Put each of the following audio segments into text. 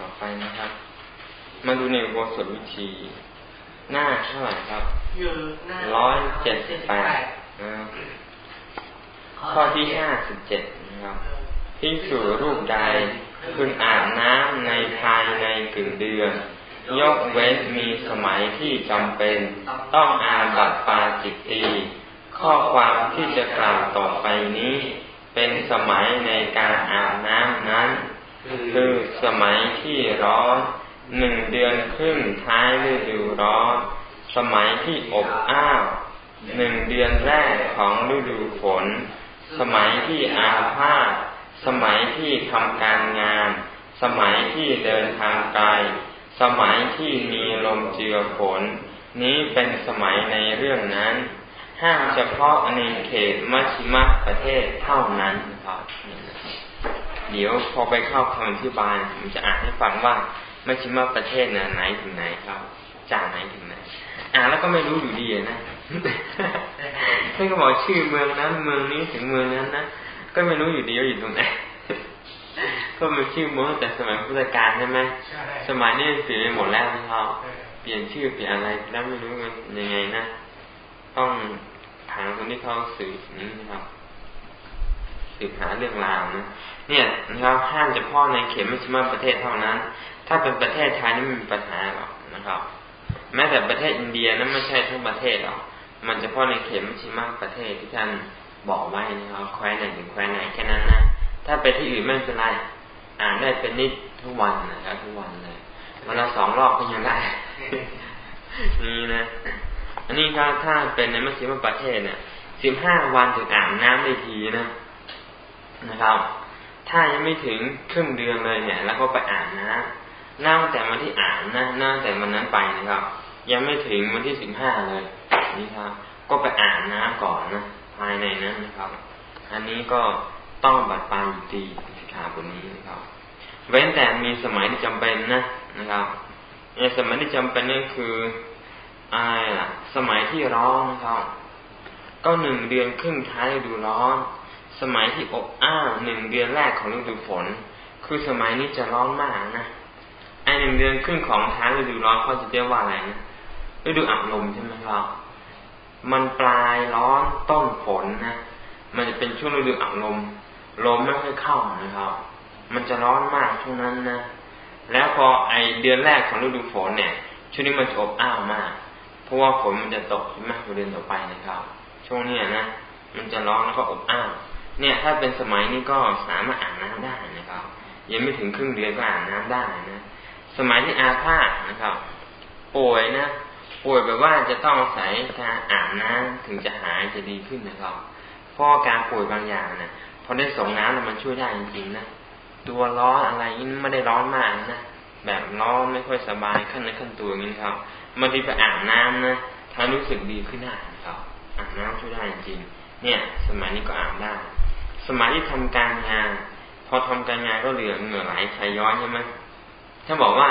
ต่อไปนะครับ มาดูในบทสดวิธี หน้าเท่าไหร่ครับร้อยเจ็ดสิบแปดข้อที่ห้าสิบเจ็ดนะครับที่สู่รูปใดพึงอาบน้ำในภายในกึ่งเดือน ยกเว้นมีสมัยที่จำเป็น ต้องอาบัตปาจิตตีข้อความที่จะกล่าวต่อไปนี้ เป็นสมัยในการอาบน้ำนั้น คือสมัยที่ร้อนหนึ่งเดือนครึ่งท้ายฤดูร้อน สมัยที่อบอ้าวหนึ่งเดือนแรกของฤดูฝน สมัยที่อาพาธสมัยที่ทำการงาน สมัยที่เดินทางไกล สมัยที่มีลมเจือฝน นี้เป็นสมัยในเรื่องนั้น ห้ามเฉพาะในเขตมัชชิมะประเทศเท่านั้นครับ เดี๋ยวพอไปเข้าคำอธิบายผมจะอ่านให้ฟังว่ามัชชิมประเทศเนี่ยไหนถึงไหนครับ จากไหนถึงไหนอ่านแล้วก็ไม่รู้อยู่ดีนะท่านก็บอกชื่อเมืองนั้นเมืองนี้ถึงเมืองนั้นนะก็ไม่รู้อยู่ดีว่าอยู่ตรงไหนก็มันชื่อเมืองแต่สมัยพุทธกาลใช่ไหมสมัยนี้เปลี่ยนไปหมดแล้วนะครับเปลี่ยนชื่อเปลี่ยนอะไรแล้วไม่รู้มันยังไงนะต้องถามคนที่เขาสืบนี้นะครับสืบหาเรื่องราวนะ เนี่ยนะครับห้ามเฉพาะในเขตไม่ใช่มาประเทศเท่านั้น ถ้าเป็นประเทศไทยนี่ไม่มีปัญหาหรอกนะครับ แม้แต่ประเทศอินเดียนั้นไม่ใช่ทั้งประเทศหรอกมันเฉพาะในเขตไม่ใช่มาประเทศที่ท่านบอกไว้นะครับแคว้นไหนถึงแคว้นไหนแค่นั้นนะถ้าไปที่อื่นไม่เป็นไรอ่านได้เป็นนิดทุกวันนะครับทุกวันเลยวันละสองรอบก็ยังได้นี่นะ อันนี้ถ้าถ้าเป็นในมัสยิมประเทศเนี่ยสิบห้าวันถึงอ่านน้ำได้ทีนะนะครับ ถ้ายังไม่ถึงครึ่งเดือนเลยเนี่ย แล้วก็ไปอ่านนะนั่งแต่วันที่อ่านนะนั่งแต่วันนั้นไปนะครับ ยังไม่ถึงวันที่สิบห้าเลย นี่ครับ ก็ไปอ่านน้ำก่อนนะภายในนั้นนะครับ อันนี้ก็ต้องบัดปาอยู่ดีสิกขาบทนี้นะครับ เว้นแต่มีสมัยที่จำเป็นนะนะครับในสมัยที่จำเป็นนี่นคืออะไรล่ะ สมัยที่ร้อนนะครับ ก็หนึ่งเดือนครึ่งท้ายดูร้อน สมัยที่อบอ้าวหนึ่งเดือนแรกของฤดูฝน คือสมัยนี้จะร้อนมากนะไอหนึ่งเดือนครึ่งของท้ายฤดูร้อนเขาจะเรียกว่าอะไรนะฤดูอับลมใช่ไหมครับมันปลายร้อนต้นฝนนะมันจะเป็นช่วงฤดูอับลมลมไม่ค่อยเข้านะครับ มันจะร้อนมากช่วงนั้นนะแล้วพอไอเดือนแรกของฤดูฝนเนี่ยช่วงนี้มันจะอบอ้าวมาก เพราะว่าฝนมันจะตกใช่ไหมเดือนต่อไปนะครับ ช่วงนี้นะมันจะร้อนแล้วก็อบอ้าว เนี่ย ถ้าเป็นสมัยนี้ก็สามารถอ่านน้ำได้นะครับ ยังไม่ถึงครึ่งเดือนก็อ่านน้ำได้นะ สมัยที่อาพาธนะครับ ป่วยนะ ป่วยแบบว่าจะต้องอาศัยการอาบน้ำถึงจะหายจะดีขึ้นนะครับ เพราะการป่วยบางอย่างนะพอได้ส่งน้ำมันช่วยได้จริงๆนะ ตัวร้อนอะไรนี่ไม่ได้ร้อนมากนะ แบบร้อนไม่ค่อยสบายขั้นในขั้นตัวอย่างนี้ครับบางทีไปอาบน้ำนะทำรู้สึกดีขึ้นได้ครับอาบน้ำช่วยได้จริงเนี่ย สมัยนี้ก็อาบได้ มัยที่ทำการงาน พอทำการงานก็เหลือเหงื่อไหลใช้ย้อยใช่ไหมถ้าบอกว่า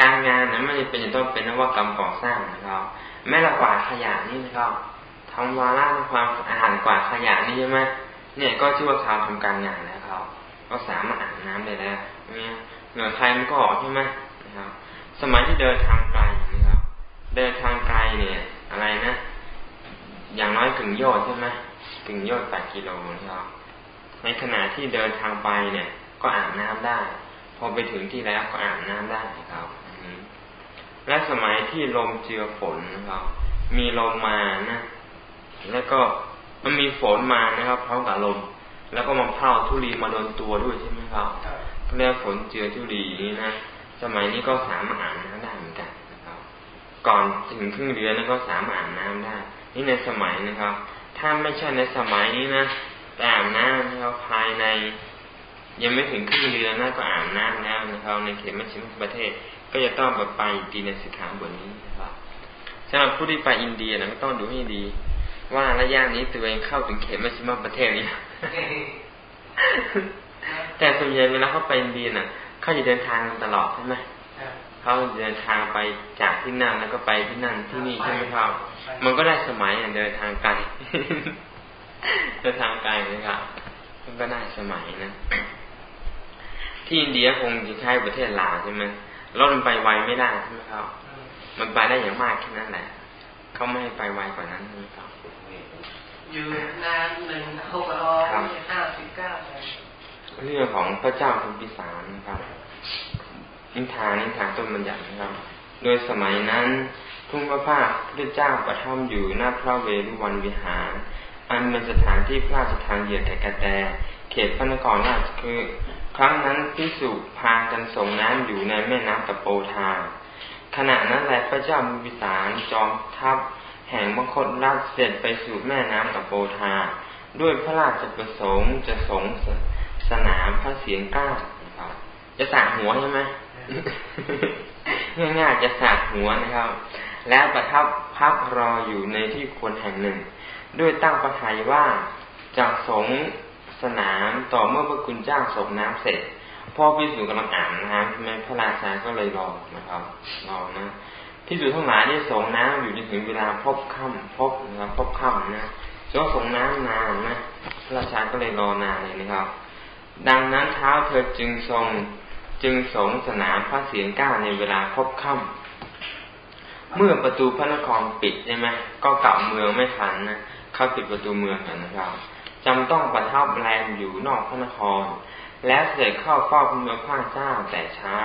การงานนั้นไม่จำเป็นจะต้องเป็นนวัตกรรมก่อสร้างนะครับแม้ละกวาดขยะนี่นะครับทำวาระความอาหารกวาดขยะนี่ใช่ไหมเนี่ยก็ชื่อว่าชาวทำการงานแล้วครับ ก็สามารถอาบน้ำได้แล้วเนี่ยเหงื่อใครมันก็ออกใช่ไหมนะครับ สมัยที่เดินทางไกลนะครับ เดินทางไกลเนี่ย อะไรนะ อย่างน้อยถึงยอดใช่ไหมถึงยอดแปดกิโลนะครับ ในขณะที่เดินทางไปเนี่ย ก็อาบน้ำได้ พอไปถึงที่แล้วก็อาบน้ำได้ครับและสมัยที่ลมเจือฝนนะครับ มีลมมานะ แล้วก็มันมีฝนมานะครับพร้อมกับลม แล้วก็มาเผาทุลีมาโดนตัวด้วยใช่ไหมครับเรียกฝนเจือทุลีนี้นะสมัยนี้ก็สามารถอานน้ำได้เหมือนกันนะครับ ก่อนถึงครึ่งเดือนนั้นก็สามารถอานน้ำได้ นี่ในสมัยนะครับ ถ้าไม่ใช่ในสมัยนี้นะ แต่อ่านน้ำนะครับภายใน ยังไม่ถึงครึ่งเดือนนะก็อ่านน้ำแล้วนะครับ ในเขตมัชชิมประเทศ ก็จะต้องแบบไปดีในสิกขาบทนี้นะครับสำหรับผู้ที่ไปอินเดียนะก็ต้องดูให้ดี ว่าระยะนี้ตัวเองเข้าถึงเขตมัชชิมประเทศนี้แต่ส่วนใหญ่เวลาเขาไปอินเดียน่ะเขาจะเดินทางตลอดใช่ไหมเขาเดินทางไปจากที่นั่นแล้วก็ไปที่นั่นที่นี่ใช่ไหมครับ มันก็ได้สมัยเดินทางไกล เดินทางไกลนะครับมันก็ได้สมัยนะทที่อินเดียคงจะใช้ประเทศลาวใช่ไหมรถมันไปไวไม่ได้ใช่ไหมครับ มันไปได้อย่างมากแค่นั้นแหละ เขาไม่ให้ไปไวกว่านั้นใช่ไหมครับอยู่นานหนึ่งหกร้อยห้าสิบเก้าเรื่องของพระเจ้าพิมพิสารนะครับนิทานนิทานต้นบัญญัตินะครับ โดยสมัยนั้น ทุ่งพระภาคพระเจ้าประทับอยู่หน้าพระเวรุวันวิหาร อันเป็นสถานที่พระราชทานเหยียดแก่กระแต เขตพระนครราชคือ ครั้งนั้นพิสุพากันส่งน้ำอยู่ในแม่น้ำตะโปธาขณะนั้นแหละพระเจ้ามุวิสารจอมทัพแห่งมคตราชเสด็จไปสู่แม่น้ำตะโปธาด้วยพระราชประสงค์จะสงสนามพระเสียงก้าจะสากหัวใช่ไหมง่ายๆจะสากหัวนะครับ แล้วประทับพักรออยู่ในที่ควรแห่งหนึ่ง ด้วยตั้งประทัยว่าจะสงสนามต่อเมื่อพระคุณเจ้าสงน้ำเสร็จพ่อพิสูจกำลังอ่านนะครับแม่พระราชาก็เลยรอนะครับรอนะพิสูจทั้งหลายได้สงน้ำอยู่จนถึงเวลาพบค่ำพบนะครับพบค่ำนะช่วงสงน้ำนานนะพระราชาก็เลยรอนานเลยนะครับ ดังนั้นเท้าเธอจึงทรงจึงสงสนามพระเสียงก้าในเวลาพบค่ำเมื่อประตูพระนครปิดใช่ไหมก็กลับเมืองไม่ทันนะ เข้าปิดประตูเมืองกันนะครับจำต้องประทับแรมอยู่นอกพระนคร และเสด็จเข้าเฝ้าพระเมืองพระเจ้าแต่เช้า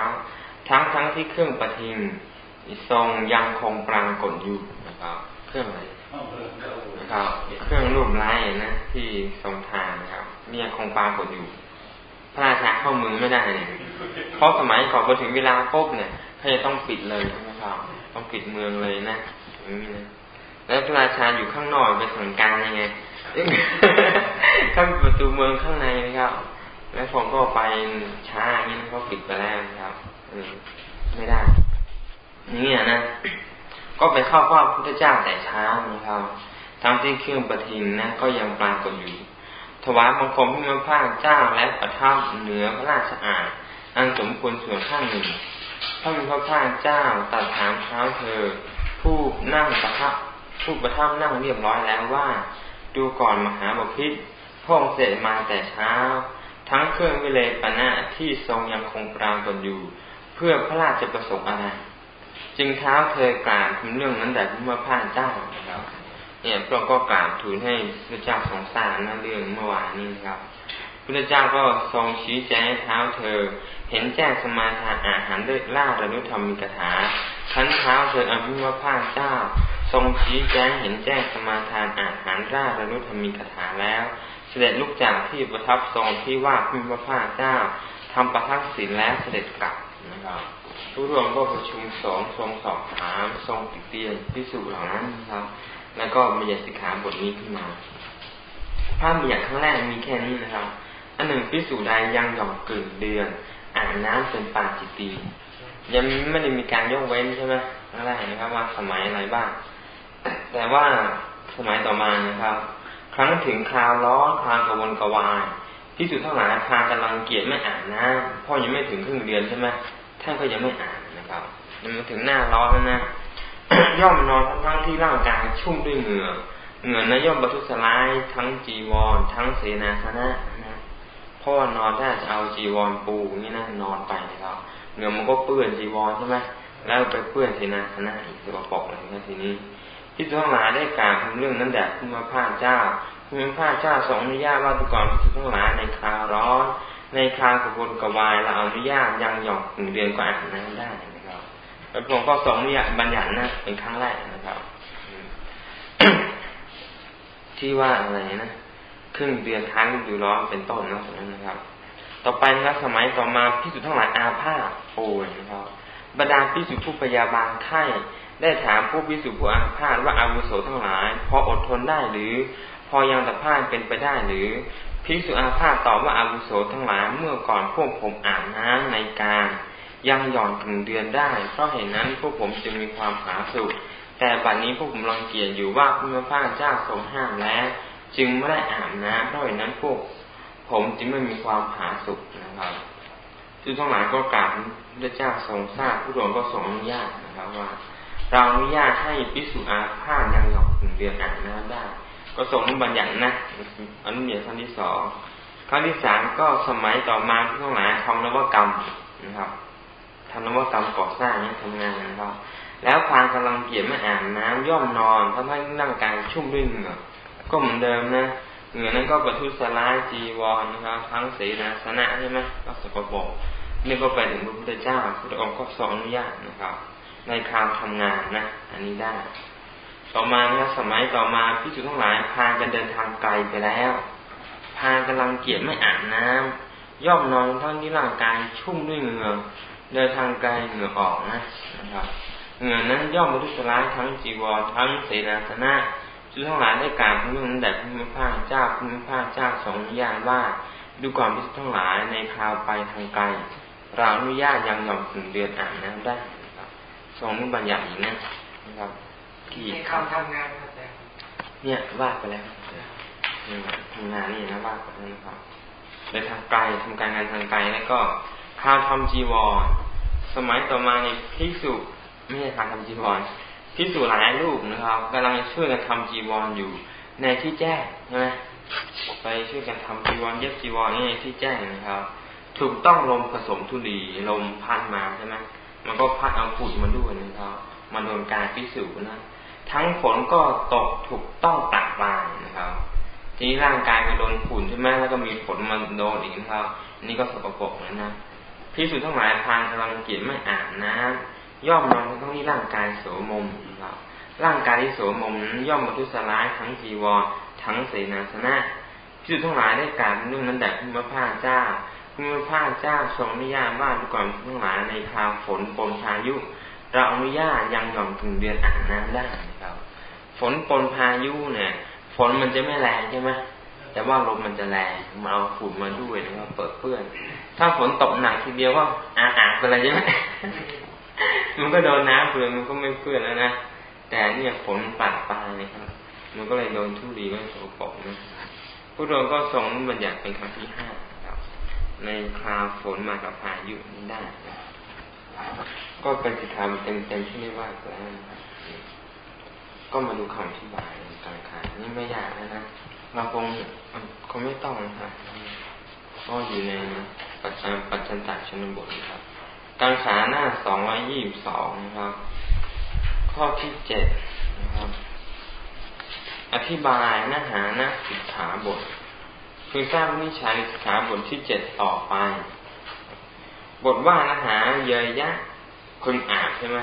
ทั้งทั้งที่เครื่องประทิงทรงยังคงปรางกลอยู่นะครับ เครื่องอะไรนะครับเครื่องรูปไร้นะที่ทรงทานนะครับเนี่ยคงปรางกลอยู่ พระราชาเข้าเมืองไม่ได้เลยเพราะสมัยก่อนพอถึงเวลาปุ๊บเนี่ยเขาจะต้องปิดเลยนะครับต้องปิดเมืองเลยนะอย่างนี้นะ แล้วพระราชาอยู่ข้างนอกไปสั่งการยังไงเข้าประตูเมืองข้างในนะครับ แล้วผมก็ไปช้าอย่างนี้เขาปิดไปแล้วนะครับไม่ได้นี่นะ ก็ไปเข้าเฝ้าพระเจ้าแต่เช้านะครับทั้งที่เครื่องประทินนะก็ยังปรากฏอยู่ ถวายบังคมพระพระเจ้าและประทับเหนือพระราชอาณอันสมควรส่วนข้างหนึ่งพระมีพระพาเจ้าตัดถามเท้าเธอ ผู้นั่งประทับ ผู้ประทับนั่งเรียบร้อยแล้วว่า ดูก่อนมหาบพิษพงเสร็จมาแต่เช้า ทั้งเครื่องวิเลปณะที่ทรงยังคงปรางตนอยู่ เพื่อพระราชประสงค์อะไร จึงเท้าเธอกล่าวถึงเรื่องนั้นแต่พระพาเจ้านะครับเนี่ยพระก็กล่าวทูลให้พระเจ้าทรงทราบนั่นเรื่องเมื่อวานนี้ครับพระเจ้าก็ทรงชี้แจงให้เท้าเธอ เห็นแจ้งสมาทานอาหารด้วยล่าระนุธรรมมีกถาขั้นเท้าเธออภิวพาเจ้า รงชี้แจงเห็นแจ้งสมาทานอาหารล่าระนุธรรมมีกถาแล้ว เสด็จลุกจากที่ประทับทรงที่ว่าพิมพพาเจ้าทำประทักษิณแล้วเสด็จกลับนะครับทุกรวมก็ประชุมสองทรงสอบถามทรงติเตียนพิสูจน์เหล่านั้นนะครับ แล้วก็มีสิกขาบทนี้ขึ้นมาภาพมีอย่างครั้งแรกมีแค่นี้นะครับ อันหนึ่งพิสูจใดยังหย่อนกึ่งเดือนอ่านน้ำเป็นปาจิตียังไม่ได้มีการยกเว้นใช่ไหมอะไรนะครับว่าสมัยอะไรบ้าง แต่ว่าสมัยต่อมานะครับ ครั้งถึงคราวร้อนคราวกวนกวายพิสูจน์ทั้งหลายพากำลังเกียดไม่อ่านน้ำพ่อยังไม่ถึงครึ่งเดือนใช่ไหมท่านก็ยังไม่อ่านนะครับยังมาถึงหน้าร้อนแล้วนะย่อมนอนทั้งที่ร่างกายชุ่มด้วยเหงื่อเหงื่อนะย่อมบรรทุสลายทั้งจีวร ทั้งเสนาสนะราะว่านอนถ้าจะเอาจีวรปูนี่นะนอนไปนะครับเงื่อมันก็เปื้อนจีวรใช่ไหมแล้วไปเปื้อนทีนาคณะอีกตัวปกอะไรนะทีนี้ ที่ทั้งหลายได้กล่าวถึงเรื่องนั้นแดดคุณพระพาเจ้าคุณพระพาเจ้าทรงอนุญาตว่าตุก่อนพิทั้งหลายในคราวร้อน ในคราวกบวนกวายเราอนุญาตยังหยอกหนึ่งเดือนก็อ่านน้ำได้นะครับแล้วผมก็ทรงอนุญาตบัญญัตินะเป็นครั้งแรกนะครับที่ว่าอะไรนะครึ่งเดือนท้ายฤดูร้อนเป็นต้นนะตรงนั้นนะครับ ต่อไปนะครับสมัยต่อมาพิสุทั้งหลายอาภาป่วยนะครับบรรดาพิสุผู้พยาบาลไข้ ได้ถามผู้พิสุผู้อาภาษว่าอาวุโสทั้งหลาย พออดทนได้หรือ พอยังตะพานเป็นไปได้หรือพิสุอาภาษตอบว่าอาวุโสทั้งหลายเมื่อก่อนพวกผมอานน้ำในการยังหย่อนถึงเดือนได้ เพราะเห็นนั้นพวกผมจึงมีความผาสุกแต่บัดนี้พวกผมรังเกียจอยู่ว่าพระพาเจ้าทรงห้ามแล้ว จึงไม่ได้อาบน้ำเพราะฉะนั้นพวกผมจึงไม่มีความผาสุกนะครับซึ่งทั้งหลายก็กราบพระเจ้าทรงทราบผู้ดวงก็ทรงอนุญาตนะครับว่า เราอนุญาตให้พิสุอาภายังหยอกถึงเดือนอ่าบน้ำได้ ก็ทรงนุบัญญัตินะอนุญาตขั้นที่สองข้อที่สามก็สมัยต่อมาที่ทั้งหลายทำนวกรรมนะครับทำนวกรรมก่อสร้างนี้ทำงานนะครับ แล้วพางกำลังเกียจไม่อ่าบน้ำย่อมนอนทำให้ร่างกายชุ่มด้วยเหงื่อก็เหมือนเดิมนะเหงื่อนั้นก็ประทุษร้ายจีวรนะครับ ทั้งศีนาสนะใช่ไหมก็สกปรกนี่ก็ไปถึงพระพุทธเจ้าพระองค์ก็สอนอนุญาตนะครับ ในคราวทำงานนะ อันนี้ได้ ต่อมานะสมัยต่อมาพิจุทั้งหลายพากันเดินทางไกลไปแล้ว พากำลังเกียจไม่อาบน้ำย่อมนอนทั้งที่ร่างกายชุ่มด้วยเหงื่อเดินทางไกลเหงื่อออกนะนะครับเหงื่อนั้นย่อมมาทุสร้ายทั้งจีวรทั้งเสนาสนะจุทั้งหลายได้กล่าวเรื่องนั้นแต่พระมิพาเจ้าพระมิพาเจ้าสองอนุญาตว่าดูก่อนพิจุทั้งหลายในคราวไปทางไกลเราอนุญาตยังหย่อมถึงเดือนอ่านน้ำได้ ทรงนี้บัญญัติอีกนะนะครับที่คำทำงานเนี่ยว่าไปแล้วทำงานนี่นะว่าไปแล้วนะครับไปทางไกลทำการงานทางไกลแล้วก็ข้าวทำจีวร สมัยต่อมาในพิสุไม่ใช่การทำจีวรพิสุหลายรูปนะครับกำลังช่วยกันทำจีวรอยู่ ในที่แจ้งใช่ไหมไปช่วยกันทำจีวรเย็บจีวรนี่ในที่แจ้งนะครับ ถูกต้องลมผสมทุลีลมพัดมาใช่ไหม มันก็พัดเอาฝุ่นมาด้วยนะครับมาโดนกายพิสูจนะ ทั้งฝนก็ตกถูกต้องตักบานนะครับ ทีนี้ร่างกายก็โดนฝุ่นใช่ไหมแล้วก็มีฝนมาโดนอีกนะครับนี่ก็สกปรกแล้วนะพิสูจทั้งหลายพานกำลังเกียจไม่อาบน้ำย่อมนอนทั้งที่ร่างกายโสมมนะครับ ร่างกายที่โสมมนั้นย่อมมาทุสลายทั้งจีวรทั้งเสนาสนะพิสูจทั้งหลายได้กาวเรื่องนั้นแต่พระพาเจ้า พระพาเจ้าทรงอนิยามว่าก่อนทั้งหลายในคราวฝนปนพายุ เราอนุญาตยังหย่อมถึงเดือนอ่านน้ำได้นะครับ ฝนปนพายุเนี่ย ฝนมันจะไม่แรงใช่ไหมแต่ว่าลมมันจะแรงมาเอาฝุ่นมาด้วยนะครับเปิดเปื้อน ถ้าฝนตกหนักทีเดียวก็อาอาไปเลยใช่ไหมมันก็โดนน้ำเปื้อนมันก็ไม่เปื้อนแล้วนะแต่เนี่ยฝนปัดปลายนะครับ มันก็เลยโดนทุลีก็สกปรกนะผู้โดนก็ทรงบัญญัติเป็นคำที่ห้า ในคราวฝนมากับพายุนี้ได้ ก็เป็นสิทธามเต็มๆที่ไม่ว่าแล้วก็มาดูคำอธิบายการขานี่ไม่ยากนะนะเราคงคงไม่ต้องนะครับก็อยู่ในปัจจัยปัจจันตชนบทนะครับการขาหน้าสองร้อยยี่สิบสองนะครับ ข้อที่เจ็ดนะครับ อธิบายเนื้อหาหน้าสิกขาบท คือสร้างนิชัยสิกขาบทที่เจ็ดต่อไป บทว่าเนื้อหาเยยยะคนอาบใช่ไหม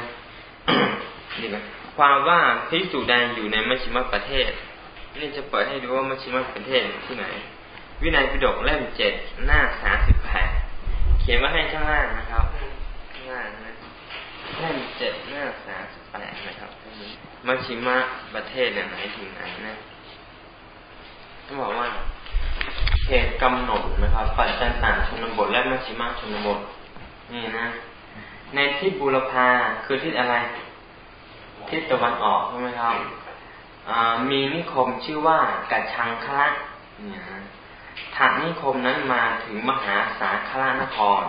นี่นะความว่าพิสูจน์ใดอยู่ในมัชชิมประเทศ นี่จะเปิดให้ดูว่ามัชชิมประเทศที่ไหน วินัยปิฎกเล่มเจ็ดหน้าสามสิบแปดเขียนมาให้ข้างล่างนะครับข้างล่างนะเล่มเจ็ดหน้าสามสิบแปดนะครับมัชชิมประเทศเนี่ยไหนถึงไหนนะต้องบอกว่า เหตุกำหนดนะครับ ปัจจัยต่างชนบทและมัชชิมชนบท นี่นะ ในทิศบุรพาคือทิศอะไร ทิศตะวันออกใช่ไหมครับมีนิคมชื่อว่ากัจชังคะเนี่ยถัดนิคมนั้นมาถึงมหาสาครานคร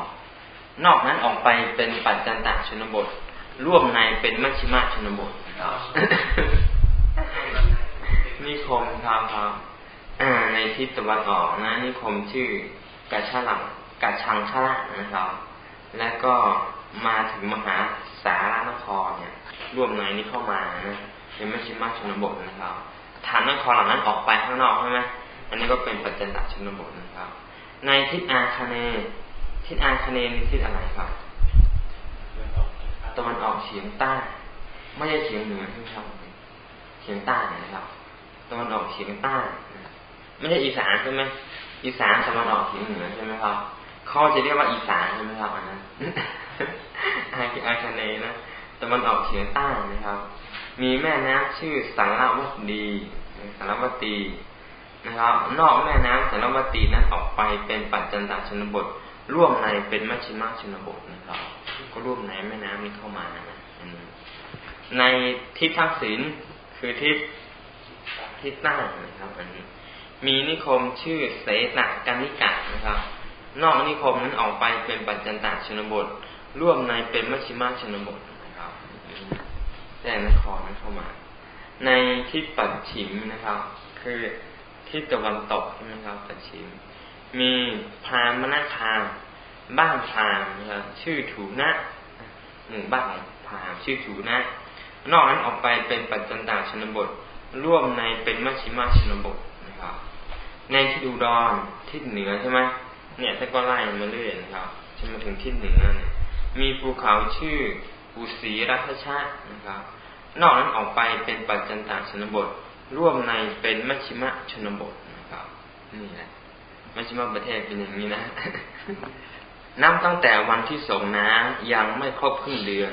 นอกนั้นออกไปเป็นปัจจันตชนบท ร่วมในเป็นมัชชิมาชนบทนิคมครับครับ ในทิศตะวันออกนะนิคมชื่อกัจฉลังกัจชังคะนะครับ และก็มาถึงมหาสารนครเนี่ย ร่วมในนี้เข้ามานะเป็นมัชชิมาชนบทนะครับฐานนครเหล่านั้นออกไปข้างนอกใช่ไหมอันนี้ก็เป็นปัจจันตชนบทนะครับ ในทิศอาคาเนทิศอาคาเนนี่ทิศอะไรครับตะวันออกเฉียงใต้ ไม่ใช่เฉียงเหนือที่ชอบเฉียงใต้นะครับตะวันออกเฉียงใต้ ไม่ใช่อีสานใช่ไหมอีสานตะวันออกเฉียงเหนือใช่ไหมครับเขาจะเรียกว่าอีสานใช่ไหมครับอันนั้นอาคิอาคาเนนะตะวันออกเฉียงใต้นะครับ มีแม่น้ำชื่อสารวัตดีสารวัตีนะครับ นอกแม่น้ำสารวัตีนั้นออกไปเป็นปัจจันตชนบท ร่วมในเป็นมัชชิมาชนบทนะครับ ก็ร่วมในแม่น้ำนี้เข้ามานะในทิศทักษิณคือทิศทิศใต้นะครับอันนี้ มีนิคมชื่อเสนกานิกะนะครับ นอกนิคมนั้นออกไปเป็นปัจจันตชนบท ร่วมในเป็นมัชชิมาชนบทนะครับแจ้งนครนั้นเข้ามา ในทิศปัจฉิมนะครับ คือทิศตะวันตกใช่ไหมครับปัจฉิม มีพรามนาคามบ้านพรามนะครับชื่อถูนะหมู่บ้านของพรามชื่อถูนะ นอกนั้นออกไปเป็นปัจจันตาชนบท ร่วมในเป็นมัชชิมาชนบท ในทิศอุดรทิศเหนือใช่ไหมเนี่ยถ้าก็ไล่มาเรื่อยนะครับจนมาถึงทิศเหนือเนี่ยมีภูเขาชื่ออุสีรัชชาตินะครับ นอกนั้นออกไปเป็นปัจจันตาชนบท ร่วมในเป็นมัชชิมะชนบทนะครับนี่แหละมัชชิมะประเทศเป็นอย่างนี้นะนับตั้งแต่วันที่ส่งน้ำยังไม่ครบครึ่งเดือน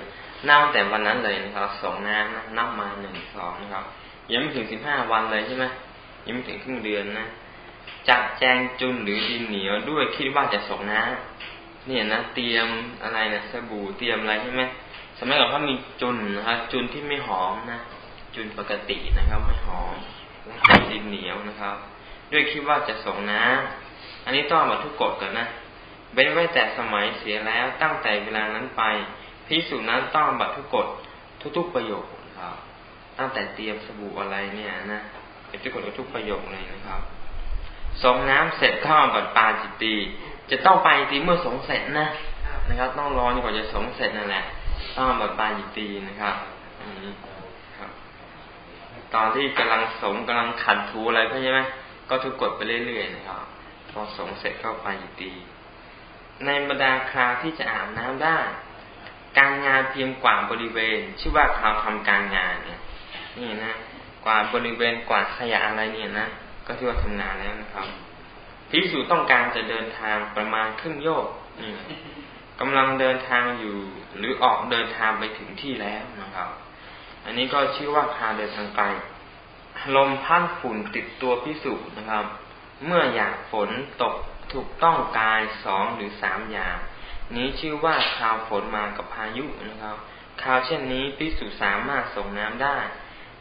นับแต่วันนั้นเลยนะครับส่งน้ำนะนับมาหนึ่งสองนะครับยังไม่ถึงสิบห้าวันเลยใช่ไหมยังไม่ถึงครึ่งเดือนนะ จัดแจงจุนหรือดินเหนียวด้วยคิดว่าจะส่งน้ำเนี่ยนะเตรียมอะไรนะสบู่เตรียมอะไรใช่ไหมสมัยก่อนเขามีจุนนะครับจุนที่ไม่หอมนะจุนปกตินะครับ ไม่หอมแล้วจัดดินเหนียวนะครับ ด้วยคิดว่าจะส่งน้ำอันนี้ต้องมาทุกกฎกันนะเว้นไว้แต่สมัยเสียแล้วตั้งแต่เวลานั้นไปพิสูจนั้นต้องบัตรทุกกฎทุกๆประโยคครับ ตั้งแต่เตรียมสบู่อะไรเนี่ยนะเป็นทุกกฎทุกประโยคเลยนะครับ สงน้ำเสร็จข้าบัตรปาจิตตีจะต้องไปตีเมื่อสงเสร็จนะนะครับ ต้องรอจนกว่าจะสงเสร็จนั่นแหละต้องบัตรปาจิตตีนะครับอันนี้ครับ ตอนที่กำลังสงกำลังขัดถูอะไรใช่ไหมก็ทุกกฎไปเรื่อยๆนะครับ พอสงเสร็จก็ปาจิตตีในบรรดาคราวที่จะอาบน้ำได้ การงานเพียงกว่าบริเวณ ชื่อว่าคราวทำการงานเนี่ยนี่นะกว่าบริเวณกว่าขยะอะไรเนี่ยนะ ก็ที่ว่าทำงาแล้วนะครับพิสูจต้องการจะเดินทางประมาณครึ่งโยกนี่กำลังเดินทางอยู่ หรือออกเดินทางไปถึงที่แล้วนะครับ อันนี้ก็ชื่อว่าคาเดินทางไกลลมพัดฝุ่นติดตัวพิสูจนะครับ เมื่ออยากฝนตกถูกต้องกายสองหรือสามอย่างนี้ชื่อว่าคราวฝนมากับพายุนะครับคราวเช่นนี้พิสูจสามารถส่งน้ำได้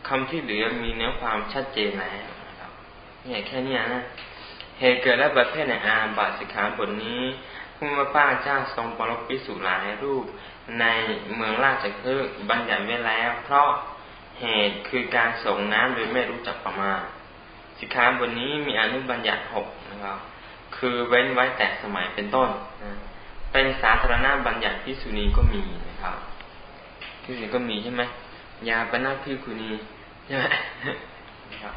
คำที่เหลือมีเนื้อความชัดเจนแล้ว เนี่ยแค่นี้นะเหตุเกิดและประเภทในอาบาสิขาบทนี้ผู้มาป้าเจ้าทรงปรบพิสูจหลายรูปในเมืองราชคฤห์บัญญัติไว้แล้ว เพราะเหตุคือการส่งน้ำโดยไม่รู้จักประมาณสิขาบทนี้มีอนุบัญญัติหกนะครับ คือเว้นไว้แต่สมัยเป็นต้นนะเป็นสาธารณบัญญัติพิสุนีก็มีนะครับพิสุนีก็มีใช่ไหมยาปนาพิคุณีใช่ไหมครับ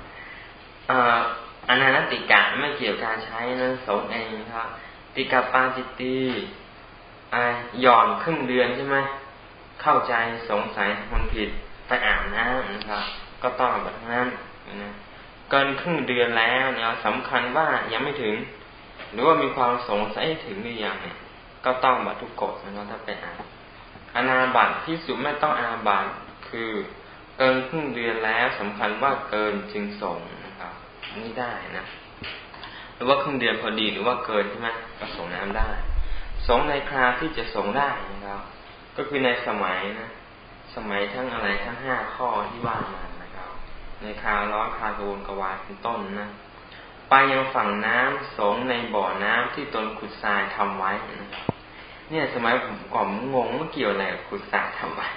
อนาณติกะไม่เกี่ยวการใช้นะสงเองครับ ติกาปาจิตตีหย่อนครึ่งเดือนใช่ไหมเข้าใจสงสัยมันผิดไปอ่านน้ำนะครับ ก็ต้องแบบนั้นนะเกินครึ่งเดือนแล้วเนี่ยสำคัญว่ายังไม่ถึง หรือว่ามีความสงสัยถึงหรือยังเนี่ย ก็ต้องบัตทุกกฎนะครับถ้าเป็นอาอนาบัตที่สุดไม่ต้องอาบัตคือ เกินครึ่งเดือนแล้วสำคัญว่าเกินจึงสงนะ นี่ได้นะ หรือว่าครึ่งเดือนพอดีหรือว่าเกินใช่ไหมก็ส่งน้ำได้ สงในคราที่จะส่งได้นะครับ ก็คือในสมัยนะ สมัยทั้งอะไรทั้งห้าข้อที่ว่ามานะครับ ในคราร้อนคากระวนกระวายเป็นต้นนะ ไปยังฝั่งน้ำสงในบ่อน้ำที่ตนขุดทรายทำไว้เนี่ยสมัยผมก่อนงงว่าเกี่ยวอะไรกับขุดทรายทำไว้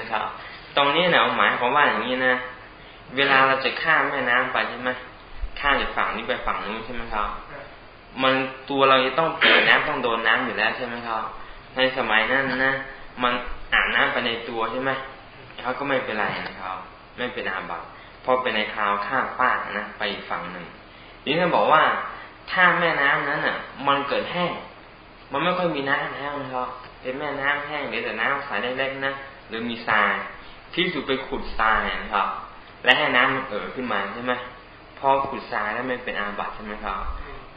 นะครับ ตรงนี้เนี่ยหมายความว่าอย่างนี้นะ เวลาเราจะข้ามแม่น้ำไปใช่ไหมข้ามจากฝั่งนี้ไปฝั่งนู้นใช่ไหมครับ มันตัวเราจะต้องเปียกน้ำต้องโดนน้ำอยู่แล้วใช่ไหมครับ ในสมัยนั้นนะมันอาบน้ำไปในตัวใช่ไหมเขาก็ไม่เป็นไรนะครับ ไม่เป็นอาบัติพอเป็นในคราวข้ามฟากนะไปอีกฝั่งหนึ่งนี่ท่านบอกว่าถ้าแม่น้ำนั้นอะ มันเกิดแห้ง มันไม่ค่อยมีน้ำแล้วนะครับเป็นแม่น้ำแห้งหรือแต่น้ำใสเล็กๆนะหรือมีทรายที่สุดไปขุดทรายนะครับ และให้น้ำมันเอ่อขึ้นมาใช่ไหมพอขุดทรายแล้วไม่เป็นอาบัติใช่ไหมครับ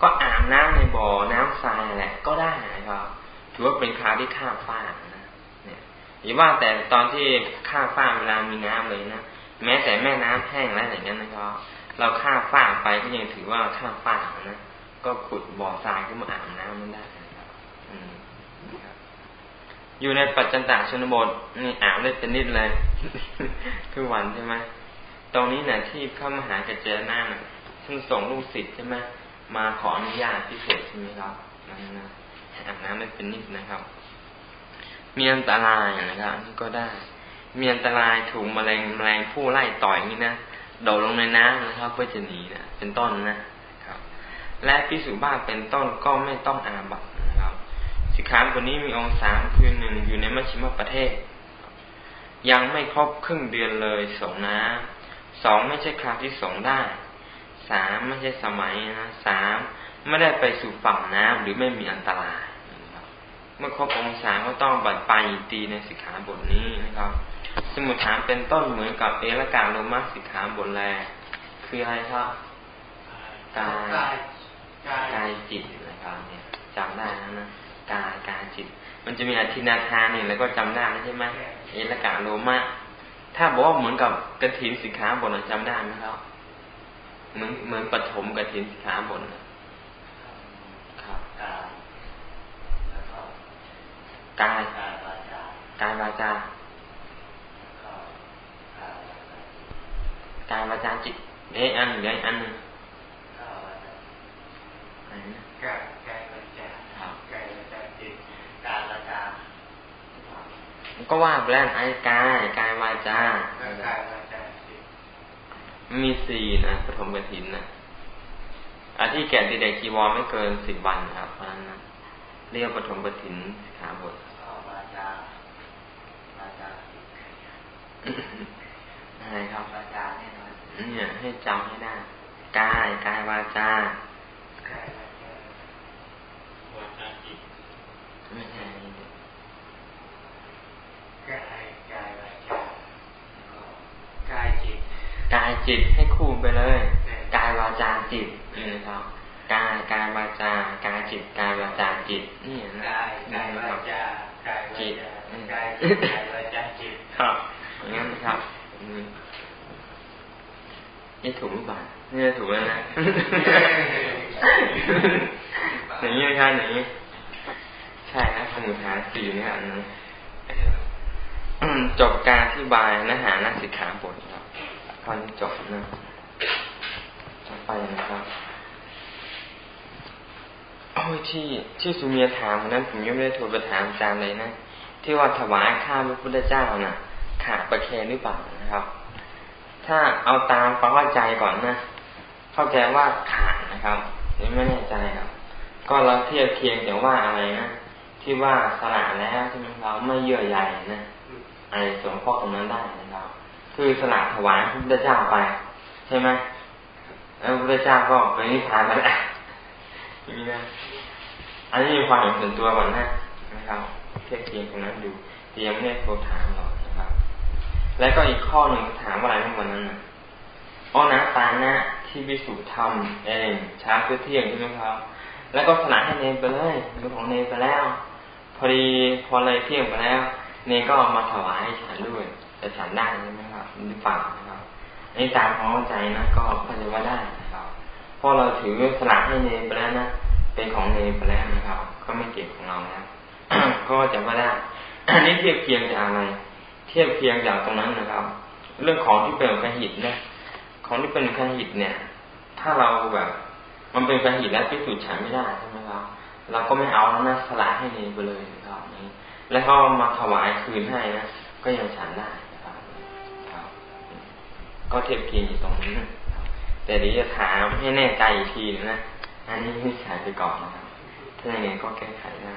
ก็อาบน้ำในบ่อน้ำทรายแหละ ก็ได้นะครับ ถือว่าเป็นคาที่ข้ามฟากนะเนี่ยหรือว่าแต่ตอนที่ข้ามฟากเวลามีน้ำเลยนะแม้แต่แม่น้ำแห้งแล้วอย่างนั้นนะครับ เราข้าฟ้าไปก็ยังถือว่าข้าฟ้านะก็ขุดบ่อทรายขึ้นมาอาบน้ำมันได้นะครับอยู่ในปัจจันตชนบทนี่อาบได้เป็นนิดเลยทุกวันใช่ไหม ตรงนี้นี่ยที่พระมหากัจเจนาน่ะท่านส่งลูกศิษย์ใช่ไหมมาขออนุญาตพิเศษใช่ไหมครับนั่นนะอาบน้ำได้เป็นนิดนะครับ มีอันตรายนะครับนี่ก็ได้ มีอันตรายถูกแมลงแมลงผู้ไล่ต่อยนี่นะโดดลงในน้ำนะครับเพื่อจะหนีนะเป็นต้นนะครับ และพิสุบ้าเป็นต้นก็ไม่ต้องอาบัตนะครับสิกขาบทนี้มีองค์สามคือหนึ่งอยู่ในมัชชิมประเทศ ยังไม่ครบครึ่งเดือนเลยสงนะ สองไม่ใช่คราวที่สงได้สามไม่ใช่สมัยนะสามไม่ได้ไปสู่ฝั่งน้ำหรือไม่มีอันตรายเมื่อครบองศาก็ต้องบัดปายตีในสิกขาบทนี้นะครับ สมุทฐานเป็นต้นเหมือนกับเอละกาโลมาสิกขาบทแรกคืออะไรครับกายกายจิตนะครับเนี่ยจำได้นะนะกายกายจิต มันจะมีอธินาทานนี่แล้วก็จำได้ใช่ไหมเอละกาโลมา ถ้าบอกว่าเหมือนกับกระถินสิกขาบทจำได้ไหมครับ เหมือนเหมือนปฐมกระถินสิกขาบทครับกายกายวาจากายวาจาจิตเอ๊ะอันเหลืออันหนึ่งกายวาจากายวาจาจิตกายวาจา ก็ว่าไปแล้วไอ้กายกายวาจามีสี่นะปฐมกฐินนะอาที่แก่ติเด็กจีวรไม่เกินสิบวันนะครับเพราะนั้นนะเรียกปฐมกฐินขาบทอะไรครับวาจาแน่นอนเนี่ยให้จำให้ได้กายกายวาจากายวาจาวาจาจิตไม่ใช่กายกายวาจากายจิตกาย จิตให้คู่ไปเลยกายวาจาจิตนี่นะครับกายกายวาจากายจิตกายวาจาจิตนี่นะกายกายวาจากายจิตกายกายวาจาจิตครับอย่างนั้นนะครับนี่ถูกหรือเปล่านี่ถูกแล้วนะอย่างนี้นะครับอย่างนี้ใช่ครับสมุทฐานสี่นี่อันนั้นจบการอธิบายเนื้อหาหน้าสิกขาบทครับ ตอนจบนะต่อไปนะครับโอ้ยที่ที่สุเมียถามนั้นผมยังไม่ได้โทรไปถามอาจารย์เลยนะที่ว่าถวายข้าพระพุทธเจ้านะ่ะ ขาดประเคนหรือเปล่านะครับ ถ้าเอาตามความเข้าใจก่อนนะเข้าใจว่าขาดนะครับนี่ไม่แน่ใจครับ ก็เราเทียบเคียงแต่ว่าอะไรนะที่ว่าสละแล้วใช่ไหมเราไม่เยื่อใยนะอะไรส่วนข้อตรงนั้นได้นะครับ คือสละถวายพระพุทธเจ้าไป ใช่ไหมแล้วพระพุทธเจ้าก็ไปนิพพานไปแล้วนี่นะอันนี้มีความเห็นส่วนตัวก่อนนะนะครับเทียบเคียงตรงนั้นดูเตรียมไม่ได้โทรถามหรอกนะครับ แล้วก็อีกข้อหนึ่งถามว่าอะไรเมื่อวันนั้นนะอ้อนะตานะที่วิสุทธ์ทำเองช้าเพื่อเที่ยงใช่ไหมครับแล้วก็สละให้เนนไปเลยเป็นของเนนไปแล้ว พอดีพอเลยเที่ยงไปแล้ว เนก็มาถวายให้ฉันด้วย จะฉันได้ใช่ไหมครับหรือเปล่านะครับในตามความเข้าใจนะก็เข้าใจว่าได้นะครับเพราะเราถือสละให้เนไปแล้วนะเป็นของเนไปแล้วนะครับ ก็ไม่เกี่ยวของเราแล้วก็จะว่าได้อนี้เทียบเคียงจากอะไร เทียบเคียงจากตรงนั้นนะครับ เรื่องของที่เป็นขหิตนะของที่เป็นขหิตเนี่ย ถ้าเราแบบ มันเป็นขหิตแล้วพิสูจน์ฉันไม่ได้ใช่ไหมครับเราก็ไม่เอาแล้วนะสละให้เนไปเลยนะครับนี้แล้วก็มาถวายคืนให้นะก็ยังฉันได้ ก็เทียบเคียงอยู่ตรงนี้แต่เดี๋ยวจะถามให้แน่ใจอีกทีนะ อันนี้ไม่ใช่ไปก่อนนะครับ ถ้าอย่างไงก็แก้ไขได้